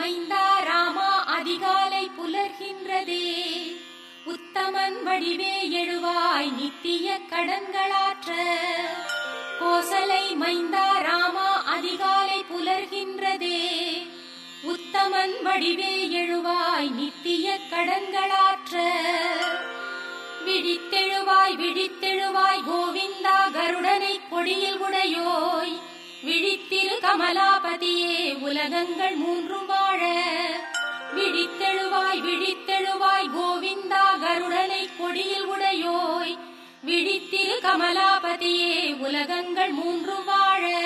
மைந்தா ராமா அதிகாலை புலர்கின்றதே. உத்தமன் வடிவே எழுவாய் நித்திய கடன்களாற்ற. கோசலை மைந்தா ராமா அதிகாலை புலர்கின்றதே. உத்தமன் வடிவே எழுவாய் நித்திய கடன்களாற்ற. விழித்தெழுவாய் விழித்தெழுவாய் கோவிந்தா கருடனை கொடியில் உடையோய். விழித்திரு கமலாபதியே உலகங்கள் மூன்றும் வாழ. விழித்தெழுவாய் விழித்தெழுவாய் கோவிந்தா கருடனை கொடியில் உடையோய். விழித்திரு கமலாபதியே உலகங்கள் மூன்று வாழ.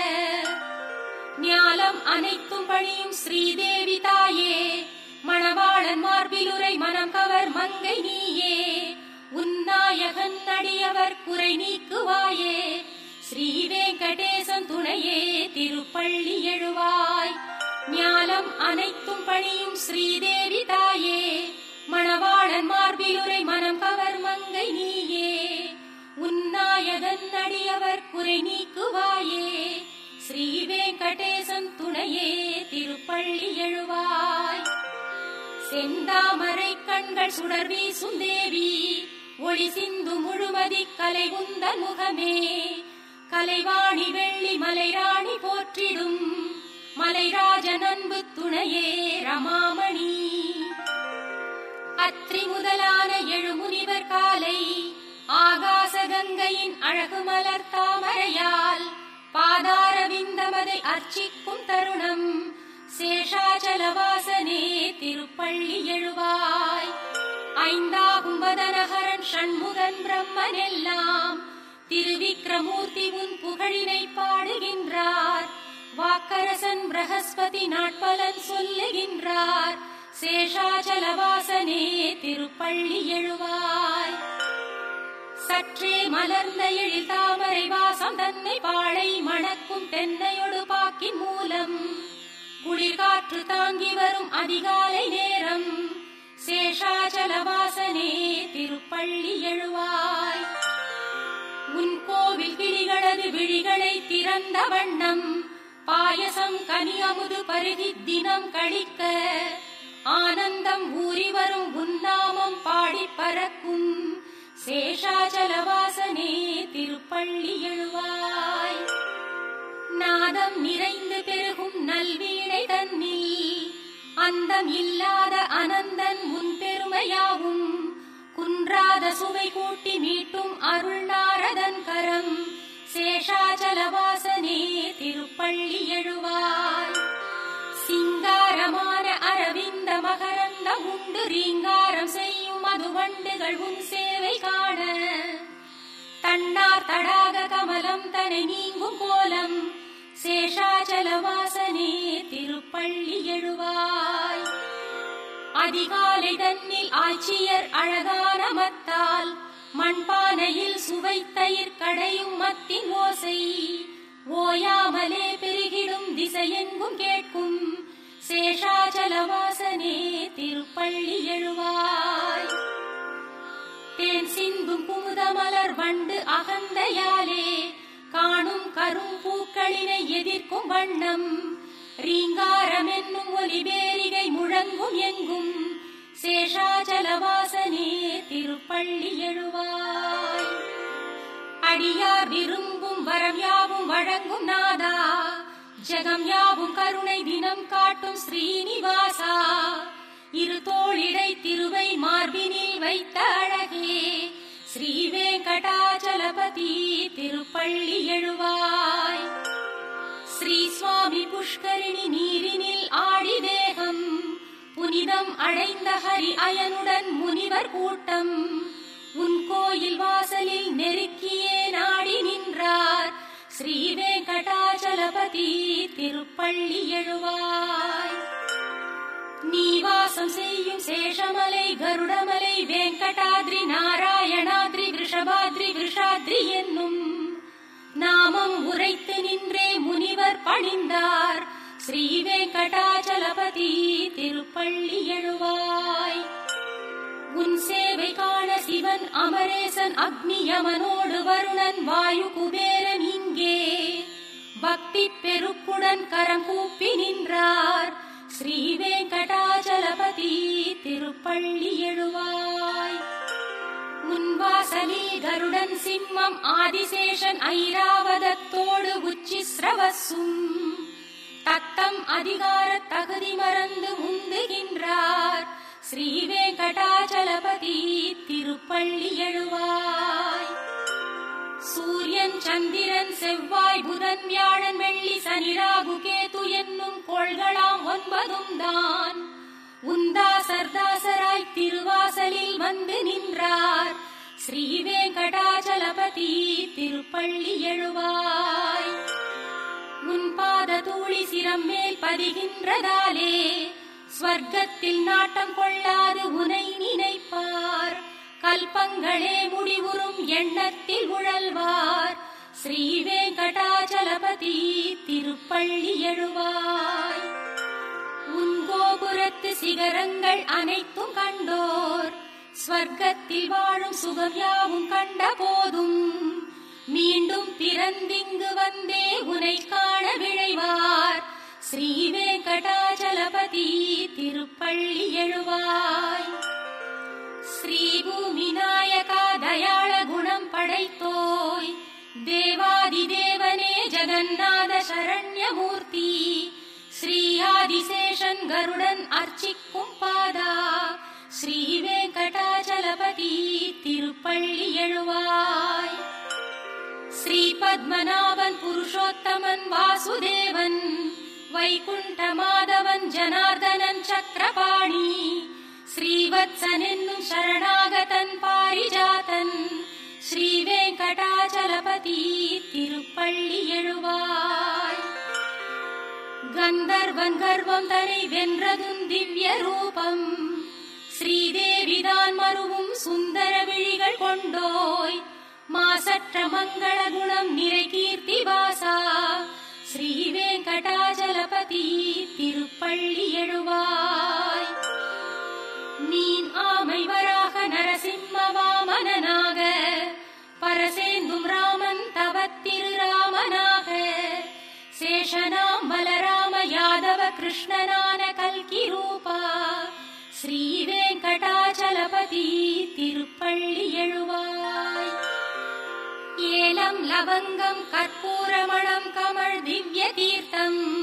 ஞாலம் அனைத்தும் பணியும் ஸ்ரீதேவி தாயே. மணவாளன் மார்பிலுரை மனம் கவர் மங்கை நீயே. உன்னாயகன் அடியவர் குறை நீக்குவாயே. ஸ்ரீ வெங்கடேசன் துணையே திருப்பள்ளி எழுவாய். ஞானம் அனைத்தும் பணியும் ஸ்ரீதேவி தாயே. மணவாளன் மார்பிலுரை மனம் கவர் மங்கை நீயே. உன்னாயகன் அடியவர் குறை நீக்குவாயே. ஸ்ரீ வெங்கடேசன் துணையே திருப்பள்ளி எழுவாய். செந்தாமரை கண்கள் சுடர் வீசும் தேவி. ஒளி சிந்து முழுமதி கலை உந்த முகமே. கலைவாணி வெள்ளி மலைராணி போற்றிடும். மலைராஜன் அன்பு துணையே ரமாமணி. அத்ரி முதலான எழுமுனிவர் காலை ஆகாச கங்கையின் அழகு மலர் தாமரையால் பாதார விந்தமதை அர்ச்சிக்கும் தருணம் சேஷாச்சலவாசனே திருப்பள்ளி எழுவாய். ஐந்தாகும் வதனகரன் ஷண்முகன் பிரம்மன் எல்லாம் திருவிக்ரமூர்த்தி உன் புகழினை பாடுகின்ற வாக்கரசன் பிரகஸ்பதி நாட்பலன் சொல்லுகின்றார். சேஷாச்சலவாசனே திருப்பள்ளி எழுவாய். சற்றே மலர்ந்த எழில் தாமரை வாசம் தன்னை பாழை மணக்கும் தென்னையொடு பாக்கின் மூலம். குளிர்காற்று தாங்கி வரும் அதிகாலை நேரம். சேஷாச்சலவாசனே திருப்பள்ளி எழுவாய். உன் கோவில் கிளிகளது விழிகளை திறந்த வண்ணம். பாயசம் கனியமுது பருகி தினம் கழிக்க ஆனந்தம் ஊறி வரும் உன்னாமம் பாடி பறக்கும் சேஷாச்சலவாசனே திருப்பள்ளி எழுவாய். நாதம் நிறைந்து பெருகும் நல்வீணை தன்னில் அந்தம் இல்லாத அனந்தன் முன் பெருமையாவும் குன்றாத சுவை கூட்டி மீட்டும் அருள் நாரதன் கரம். சேஷாச்சலவாசனே திருப்பள்ளி எழுவாய். சிங்காரமான அரவிந்த மகரந்தம் உண்டு ரீங்காரம் செய்யும் மதுவண்டுகள் உன் சேவை காண. தன்னார் தடாக கமலம் தனை நீங்கும் கோலம் சேஷாச்சலவாசனே திருப்பள்ளி எழுவாய். அதிகாலை தன்னில் ஆட்சியர் அழகான மத்தால் மண்பானையில் சுவை தயிர் கடையும் மத்தின் ஓசை. ஓயாமலே பெருகிடும் திசையெங்கும் கேட்கும் சேஷாச்சலவாசனே திருப்பள்ளி எழுவாய். தேன் சிந்தும் குமுதமலர் வண்டு அகந்தையாலே காணும் கரும் பூக்களினை எதிர்க்கும் வண்ணம். ரீங்காரம் என்னும் ஒலிபேரிகை முழங்கும் எங்கும். சேஷாச்சலவாசனே திருப்பள்ளி எழுவாய். அடியார் விரும்பும் வரம் யாவும் வழங்கும் நாதா. ஜெகம் யாவும் கருணை தினம் காட்டும் ஸ்ரீனிவாசா. இரு தோளிடை திருவை மார்பினில் வைத்த அழகே ஸ்ரீ வெங்கடாச்சலபதி திருப்பள்ளி எழுவாய். ஸ்ரீ சுவாமி புஷ்கரிணி நீரினில் ஆடிதே புனிதம் அடைந்த ஹரி அயனுடன் முனிவர் கூட்டம். உன் கோயில் வாசலில் நெருக்கியே நாடி நின்றார். ஸ்ரீ வெங்கடாச்சலபதி திருப்பள்ளி எழுவாய். நீ வாசம் செய்யும் சேஷமலை கருடமலை வெங்கடாத்ரி நாராயணாத்ரி விஷபாத்ரி விஷாத்ரி என்னும் நாமம் உரைத்து நின்றே முனிவர் பணிந்தார். ஸ்ரீ வெங்கடாச்சலபதி திருப்பள்ளி எழுவாய். உன் சேவை காண சிவன் அமரேசன் அக்னி யமனோடு வருணன் வாயு குபேரன் இங்கே. பக்தி பெருக்குடன் கரம் கூப்பி நின்றார் ஸ்ரீ வெங்கடாச்சலபதி திருப்பள்ளி எழுவாய். முன்வாசலில் கருடன் சிம்மம் ஆதிசேஷன் ஐராவதத்தோடு உச்சி சிரவசும் தத்தம் அதிகார தகுதி மறந்து முந்துகின்றார். ஸ்ரீ வெங்கடாச்சலபதி திருப்பள்ளி எழுவாய். சூரியன் சந்திரன் செவ்வாய் புதன் வியாழன் வெள்ளி சனி ராகு கேது என்னும் கோள்களாம் ஒன்பதும் தான். உந்தா சர்தாசராய் திருவாசலில் வந்து நின்றார். ஸ்ரீ வெங்கடாச்சலபதி திருப்பள்ளி எழுவாய். முன்பாத தூளி சிரம் மேல் பதிகின்றதாலே ஸ்வர்க்கத்தில் நாட்டம் கொள்ளாது உனை நினைப்பார். கல்பங்களே முடிவுறும் எண்ணத்தில் உழல்வார். ஸ்ரீ வெங்கடாச்சலபதி திருப்பள்ளி எழுவாய். உன் கோபுரத்து சிகரங்கள் அனைத்தும் கண்டோர். ஸ்வர்க்கத்தில் வாழும் சுகம் யாவும் கண்ட போதும். மீண்டும் பிறந்திங்கு வந்தே உனை திருப்பள்ளி எழுவாய் ஸ்ரீபூமி நாயகா தயாள குணம் படைத்தோய் தேவாதி தேவனே ஜெகநாத சரண்யமூர்த்தி ஸ்ரீ ஆதிசேஷன் கருடன் அர்ச்சிக்கும் பாதா ஸ்ரீ வெங்கடாச்சலபதி திருப்பள்ளி எழுவாய் ஸ்ரீ பத்மநாபன் புருஷோத்தமன் வாசுதேவன் வைகுண்ட மாதவன் ஜனார்தனன் சக்கரபாணி ஸ்ரீவத்சனென்னும் சரணாகதன் பாரிஜாதன் ஸ்ரீ வெங்கடாச்சலபதி திருப்பள்ளி எழுவாய். கந்தர்வன் கர்வம் தனை வென்றதும் திவ்ய ரூபம் ஸ்ரீதேவிதான் மருவும் சுந்தர விழிகள் கொண்டோய் மாசற்ற மங்கள குணம் நிறை கீர்த்தி வாசா ஸ்ரீ வெங்கடாச்சலபதி திருப்பள்ளி எழுவாய். மீன் ஆமை வராக நரசிம்ம வாமனனாக பரசேந்தும் ராமன் தவத்திரு ராமனாக சேஷனாம் பலராம யாதவ கிருஷ்ணனான கல்கி ரூபா ஸ்ரீ வெங்கடாச்சலபதி திருப்பள்ளி எழுவாய். லவங்கம் கற்பூரமணம் கமழ் திவ்ய தீர்த்தம்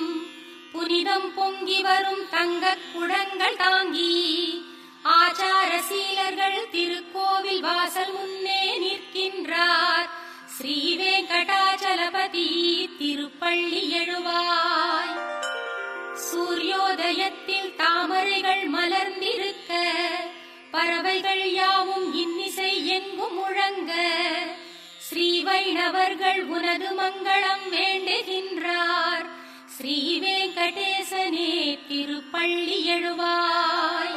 புனிதம் பொங்கி வரும் தங்கக் குடங்கள் தாங்கி. ஆச்சார சீலர்கள் திருக்கோவில் வாசல் முன்னே நிற்கின்றார். ஸ்ரீ வெங்கடாச்சலபதி திருப்பள்ளி எழுவாய். சூரியோதயத்தில் தாமரைகள் மலர்ந்திருக்க. பறவைகள் யாவும் இன்னிசை எங்கும் முழங்க. ஸ்ரீ வைணவர்கள் உனது மங்களம் வேண்டுகின்றார். ஸ்ரீ வெங்கடேசனே திருப்பள்ளி எழுவாய்.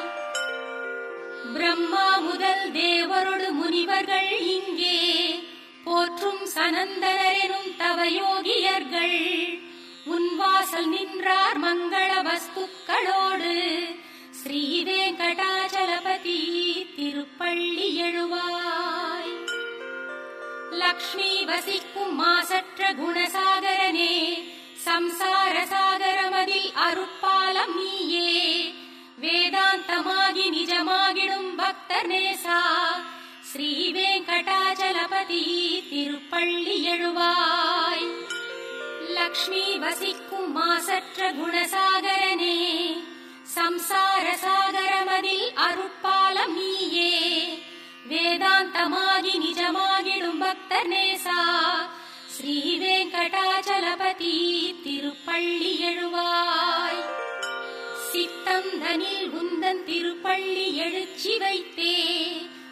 பிரம்மா முதல் தேவரொடு முனிவர்கள் இங்கே. போற்றும் சனந்தனரெனும் தவயோகியர்கள். உன்வாசல் நின்றார் மங்கள வஸ்துக்களோடு. ஸ்ரீ வெங்கடாச்சலபதி திருப்பள்ளி எழுவாய். लक्ष्मी वसिकु मासत्र गुणसागरने संसारीये वेदान्तमागि निजमागिडुम् भक्तने सा श्रीवेङ्कटाचलपति तिरुपळ्ळि ए लक्ष्मी वसिकु मासत्र गुणसागरने संसारसागरमदिल् अरुपलमीये குணசாகரனே சம்சார சாகரமதில் வேதாந்தமாகி நிஜமாகிடும் பக்தர் ஸ்ரீ வெங்கடாச்சலபதி திருப்பள்ளி எழுவாய் சித்தம் தனில் உந்தன் திருப்பள்ளி எழுச்சி வைத்தே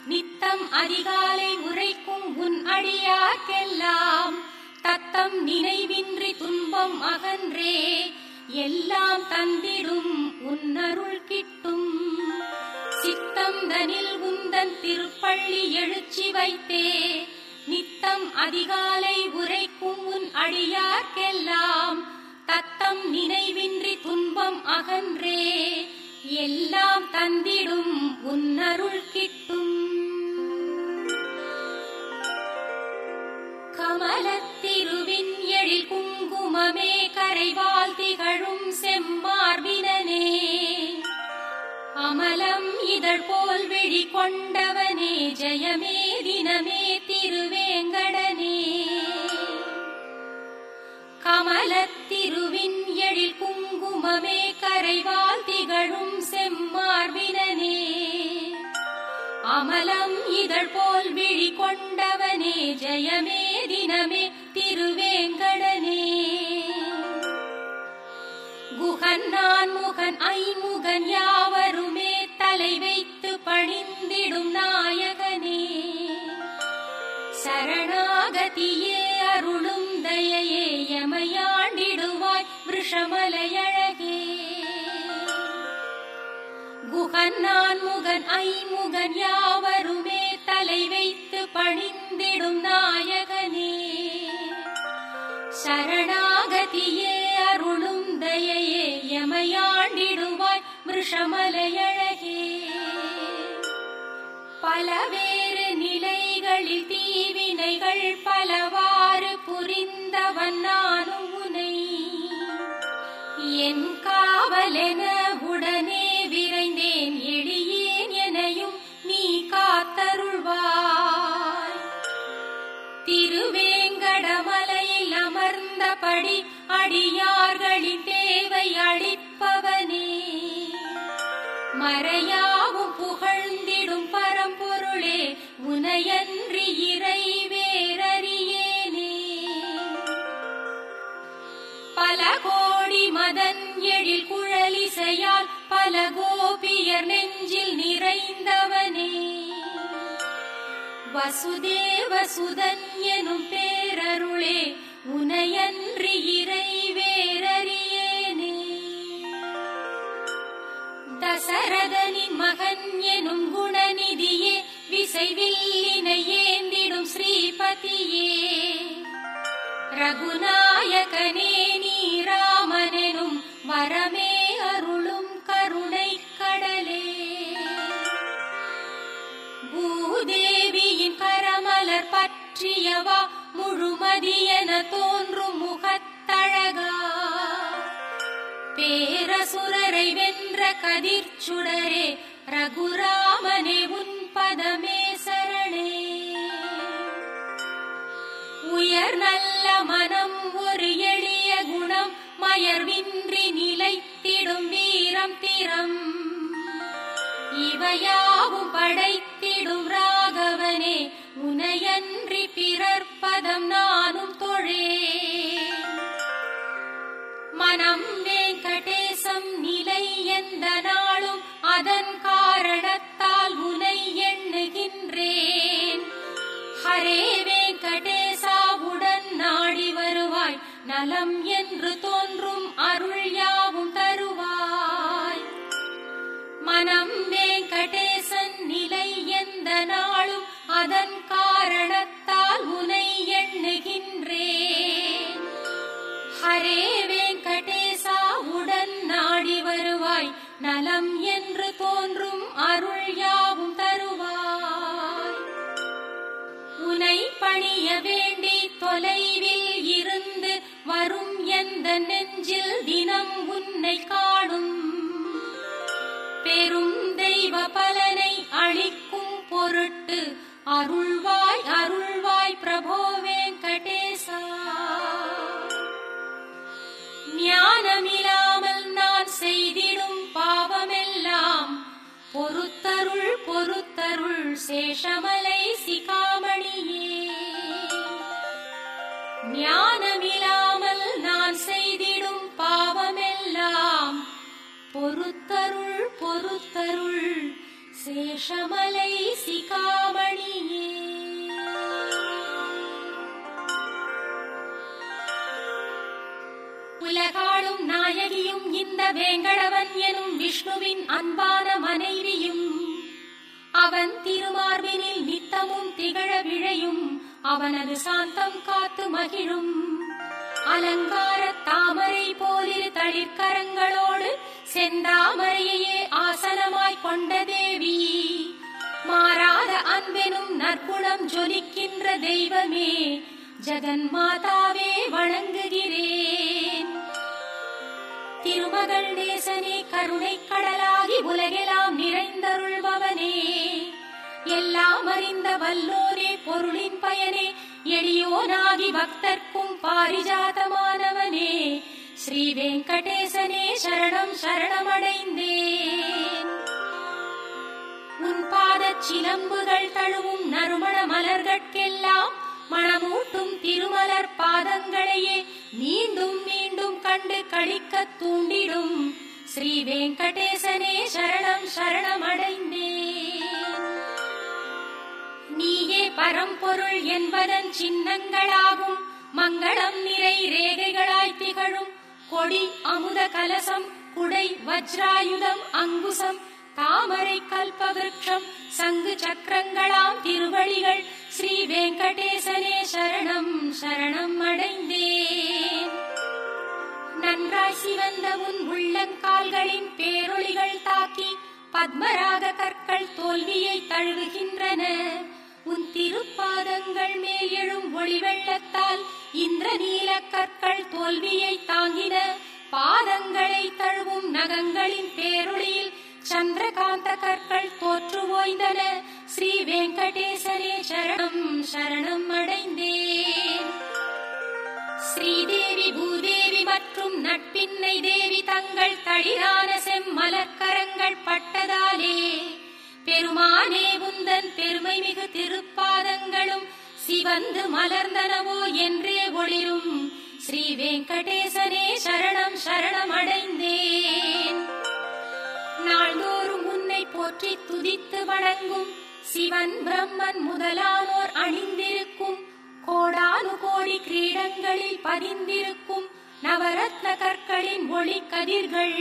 நித்தம் அதிகாலை உரைக்கும் உன் அடியார்க்கெல்லாம் தத்தம் நினைவின்றி துன்பம் அகன்றே எல்லாம் தந்திடும் உன்னருள் கிட்டும் சித்தம் உந்தன் திருப்பள்ளி எழுச்சி வைத்தே. நித்தம் அதிகாலை உரைக்கும் உன் அடியார்க்கெல்லாம் தத்தம் நினைவின்றி துன்பம் அகன்றே. எல்லாம் தந்திடும் உன்னருள் கிட்டும். கமலத் இதழ் போல் விழி கொண்டவனே ஜெயமே தினமே திருவேங்கடனே. கமலத்திருவின் எழில் குங்குமமே கரைவால் திகழும் செம்மார்பினே அமலம் இதழ் போல் விழி கொண்டவனே ஜெயமே தினமே திருவேங்கடனே. குகன் நான் முகன் ஐமுகன் யாவருமே சரணாகதியே அருளும் தயையே எமையாண்டிடுவாய் விஷமலையழகே. குகன் நான் முகன் ஐமுகன் யாவருமே தலை வைத்து பணிந்திடும் நாயகனே. சரணாகதியே அருளும் தயையே எமையாண்டிடுவாய் விஷமலையழகே. பலவே நிலைகளில் தீவினைகள் பலவாறு புரிந்தவன் நானும் உனை. என் காவலென உடனே விரைந்தேன் எளியேன் எனையும் நீ காத்தருள்வாய். திருவேங்கடமலையில் அமர்ந்தபடி அடியார்களின் தேவை அளிப்பவனே. மறையா கோடி மதன் எழில் குழலிசையால் பல கோபியர் நெஞ்சில் நிறைந்தவனே. வசுதேவ சுதன் எனும் பேரருளே உனையன்றி இறை வேறறியேனே தசரதனின் மகன் எனும் குணநிதியே விசைவில்லினை ஏந்திடும் ஸ்ரீபதியே. ரகுநாயகனே நீ ராமனெனும் வரமே அருளும் கருணை கடலே. பூதேவியின் கரமலர் பற்றியவா முழுமதியென தோன்றும் முகத்தழகா. பேரசுரரை வென்ற கதிர்ச்சுடரே ரகுராமனே மனம் வேங்கடேசன் நிலை எந்த நாளும் அதன் காரணத்தால் உனை எண்ணுகின்றேன் ஹரே வேங்கடேசா உடன் நாடி வருவாய். நலம் என்று தோன்றும் அருள் யாவும் தருவாய். உனை பணிய வேண்டி தொலைவில் இருந்து வரும் எந்த நெஞ்சில் தினம் உன்னை தெய்வ பலனை அளிக்கும் பொருட்டு. அருள்வாய் அருள்வாய் பிரபோ வெங்கடேசா. ஞானமில்லாமல் நான் செய்திடும் பாவமெல்லாம். பொறுத்தருள் பொறுத்தருள் சேஷமலை சிகா பொறுத்தருள் சேஷமலை சிகாமணியே. உலகாளும் நாயகியும் இந்த வேங்கடவன் எனும் விஷ்ணுவின் அன்பான மனைவியும் அவன் திருமார்பினில் நித்தமும் திகழ விழையும் அவனது சாந்தம் காத்து மகிழும். அலங்கார தாமரை போலிரு தளிர்கரங்களோடு செந்தாமரையே ஆசனமாய் கொண்ட தேவி. மாறாத அன்பெனும் நற்குணம் ஜொலிக்கின்ற தெய்வமே ஜெகன் மாதாவே வணங்குகிறேன். திருமகள் நேசனே கருணை கடலாகி உலகெல்லாம் நிறைந்தருள்பவனே. எல்லாம் அறிந்த வல்லோரே பொருளின் பயனே எளியோனாகி பக்தர்க்கும் பாரிஜாதமானவனே. ஸ்ரீ வெங்கடேசனே சரணம் சரணமடைந்தேன். உன் பாதச் சிலம்புகள் தழுவும் நறுமண மலர்கட்கெல்லாம் மணமூட்டும் திருமலர் பாதங்களையே மீண்டும் மீண்டும் கண்டு களிக்கத் தூண்டிடும். ஸ்ரீ வெங்கடேசனே சரணம் சரணமடைந்தேன். நீயே பரம்பொருள் என்பதன் சின்னங்களாகும் மங்களம் நிறை ரேகைகளாய் திகழும் கொடி அமுத கலசம் குடை வஜ்ராயுதம் அங்குசம் தாமரை கல்பவிருட்சம் சங்கு சக்கரங்களாம் திருவழிகள் ஸ்ரீ வெங்கடேசனே சரணம் சரணம் அடைந்தேன். நன்றாய் சிவந்த உன் உள்ளங்கால்களின் பேரொளிகள் தாக்கி பத்மராக கற்கள் தோல்வியை தழுவுகின்றன. உன் திருப்பாதங்கள் மேல் எழும் ஒளி வெள்ளத்தால் இந்திர நீல கற்கள் தோல்வியை தாங்கின. பாதங்களை தழுவும் நகங்களின் பேரொளியில் சந்திரகாந்த கற்கள் தோற்று ஓய்ந்தன. ஸ்ரீ வெங்கடேசனே சரணம் சரணம் அடைந்தேன். ஸ்ரீதேவி பூதேவி மற்றும் நட்பின்னை தேவி தங்கள் தளிரான செம்மலர்க்கரங்கள் பட்டதாலே பெருமானே உந்தன் பெருமை மிகு திருப்பாதங்களும் சிவந்து மலர்ந்தனவோ என்றே ஒளிரும். ஸ்ரீ வெங்கடேசனே சரணம் சரணம் அடைந்தேன் நாள்தோறும் உன்னை போற்றி துதித்து வணங்கும் சிவன் பிரம்மன் முதலானோர் அணிந்திருக்கும் கோடானு கோடி கிரீடங்களில் பதிந்திருக்கும் நவரத்ன கற்களின் ஒளி கதிர்கள்.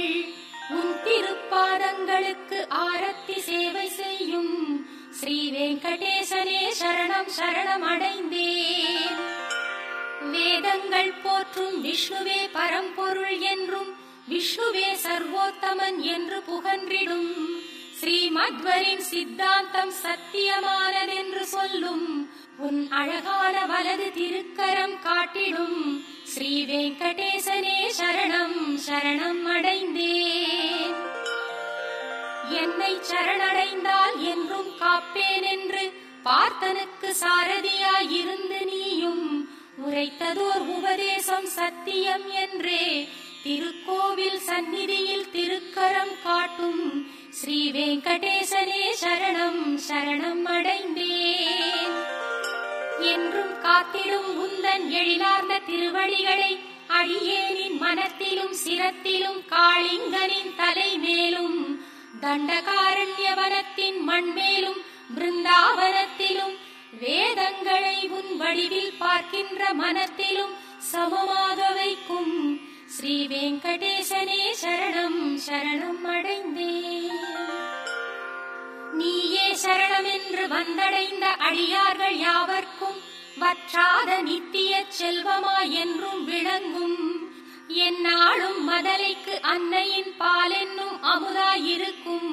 உன் திருப்பாதங்களுக்கு ஆரத்தி சேவை செய்யும் ஸ்ரீ வெங்கடேசனே சரணம் சரணம் அடைந்தேன். வேதங்கள் போற்றும் விஷ்ணுவே பரம்பொருள் என்றும் விஷ்ணுவே சர்வோத்தமன் என்று புகன்றிடும். ஸ்ரீமத்வரின் சித்தாந்தம் சத்தியமானதென்று சொல்லும் உன் அழகான வலது திருக்கரம் காட்டிடும். ஸ்ரீ வெங்கடேசனே சரணம் சரணம் அடைந்தேன். என்னை சரணடைந்தால் என்றும் காப்பேன் என்று பார்த்தனுக்கு சாரதியாயிருந்து நீயும். உரைத்ததோர் உபதேசம் சத்தியம் என்றே திருக்கோவில் சந்நிதியில் திருக்கரம் காட்டும். ஸ்ரீ வெங்கடேசனே சரணம் சரணம் அடைந்தேன். என்றும் காத்திடும் உந்தன் எழிலார்ந்த திருவடிகளை அடியேனின் மனத்திலும் சிரத்திலும் காளிங்கனின் தலை மேலும் தண்டகாரண்யவனத்தின் மண்மேலும் பிருந்தாவனத்திலும் வேதங்களை உன் வடிவில் பார்க்கின்ற மனத்திலும் சமமாக வைக்கும் ஸ்ரீ வெங்கடேசனே சரணம் சரணம் அடைந்தேன். நீயே சரணம் என்று வந்தடைந்த அடியார்கள் யாவர்க்கும் வற்றாத நித்திய செல்வமாய் என்றும் விளங்கும். என்னாலும் மதலைக்கு அன்னையின் பாலென்னும் அமுதாயிருக்கும்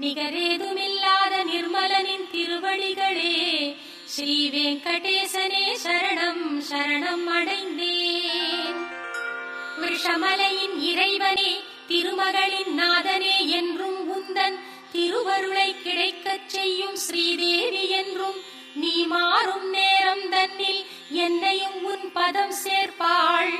நிகரேதுமில்லாத நிர்மலனின் திருவழிகளே ஸ்ரீ வெங்கடேசனே சரணம் சரணம் அடைந்தேன். விஷமலையின் இறைவனே திருமகளின் நாதனே என்றும் உந்தன் திருவருளை கிடைக்கச் செய்யும் ஸ்ரீதேவி என்றும் நீ மாறும் நேரம் தன்னில் என்னையும் உன் பதம் சேர்ப்பாள்.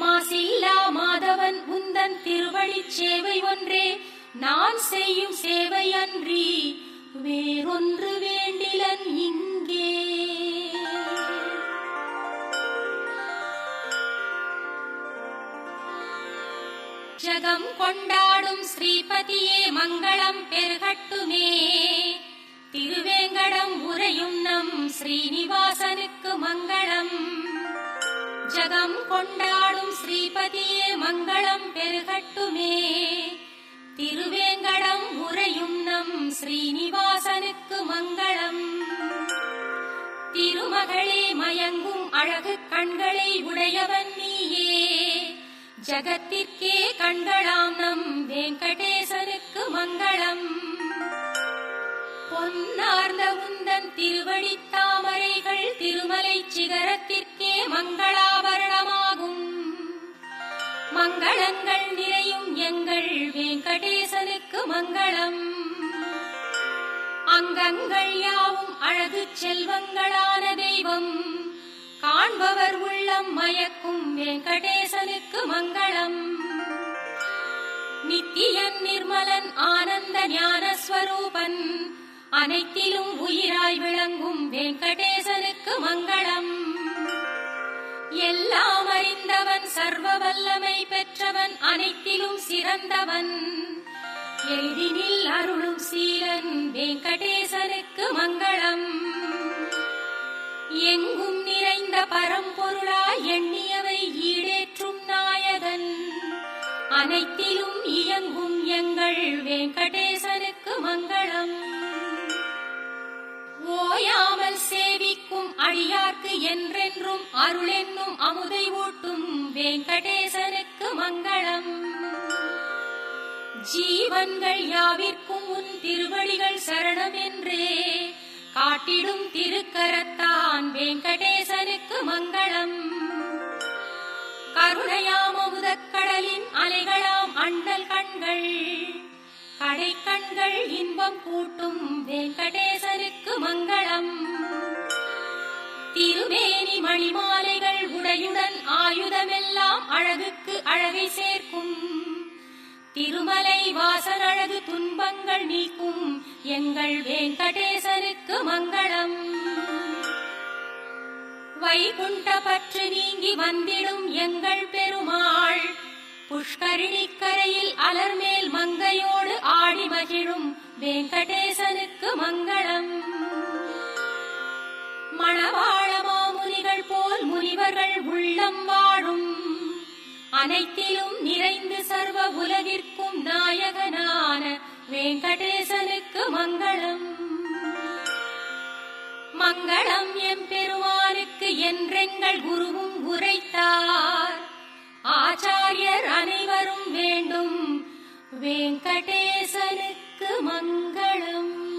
மாசில்லா மாதவன் உந்தன் திருவழி சேவை ஒன்றே. நான் செய்யும் சேவை அன்றி வேறொன்று வேண்டிலன் இங்கே. ஜகம் கொண்டாடும் ஸ்ரீபதியே மங்களம் பெருகட்டுமே. திருவேங்கடம் உரையும் நம் ஸ்ரீனிவாசனுக்கு மங்களம். ஜகம் கொண்டாடும் ஸ்ரீபதியே மங்களம் பெருகட்டுமே. திருவேங்கடம் உரையும் நம் ஸ்ரீனிவாசனுக்கு மங்களம். திருமகளே மயங்கும் அழகு கண்களை உடையவன் நீயே. ஜகத்திற்கே கண்களாம் நம் வெங்கடேசனுக்கு மங்களம். பொன்னார்ந்த உந்தன் திருவடி தாமரைகள் திருமலை சிகரத்திற்கே மங்களாபரணமாகும். மங்களங்கள் நிறையும் எங்கள் வெங்கடேசனுக்கு மங்களம். அங்கங்கள் யாவும் அழகு செல்வங்களான தெய்வம். காண்பவர் உள்ளம் மயக்கும் வெங்கடேசனுக்கு மங்களம். நித்தியன் நிர்மலன் ஆனந்த ஞானஸ்வரூபன் அனைத்திலும் உயிராய் விளங்கும் வெங்கடேசனுக்கு மங்களம். எல்லாம் அறிந்தவன் சர்வ வல்லமை பெற்றவன் அனைத்திலும் சிறந்தவன். எளிதினில் அருளும் சீலன் வெங்கடேசனுக்கு மங்களம். எங்கும் நிறைந்த பரம்பொருளாய் எண்ணியவை ஈடேற்றும் நாயகன். அனைத்திலும் இயங்கும் எங்கள் வெங்கடேசனுக்கு மங்களம். ஓயாமல் சேவிக்கும் அடியார்க்கு என்றென்றும் அருளென்னும் அமுதை ஊட்டும் வெங்கடேசனுக்கு மங்களம். ஜீவன்கள் யாவிற்கும் உன் திருவடிகள் சரணம் என்றே காட்டிடும் திருக்கரத்தான் வெங்கடேசனுக்கு மங்களம். கருணையாம் அமுதக்கடலின் அலைகளாம் அண்டல் கண்கள் கடை கண்கள் இன்பம் கூட்டும் வெங்கடேசனுக்கு மங்களம். திருமேனி மணிமாலைகள் உடையுடன் ஆயுதமெல்லாம் அழகுக்கு அழகை சேர்க்கும். திருமலை வாசல் அழகு துன்பங்கள் நீக்கும் எங்கள் வெங்கடேசனுக்கு மங்களம். வைகுண்ட பற்று நீங்கி வந்திடும் எங்கள் பெருமாள் புஷ்கரிணிக்கரையில் அலர்மேல் மங்கையோடு ஆடி மகிழும் வெங்கடேசனுக்கு மங்களம். மணவாழ மாமுனிகள் போல் முனிவர்கள் உள்ளம் வாழும். அனைத்திலும் நிறைந்து சர்வ உலகிற்கும் நாயகனான வெங்கடேசனுக்கு மங்களம். மங்களம் எம் பெருமானுக்கு என்றெங்கள் குருவும் உரைத்தார். ஆச்சாரியர் அனைவரும் வேண்டும். வெங்கடேசனுக்கு மங்களம்.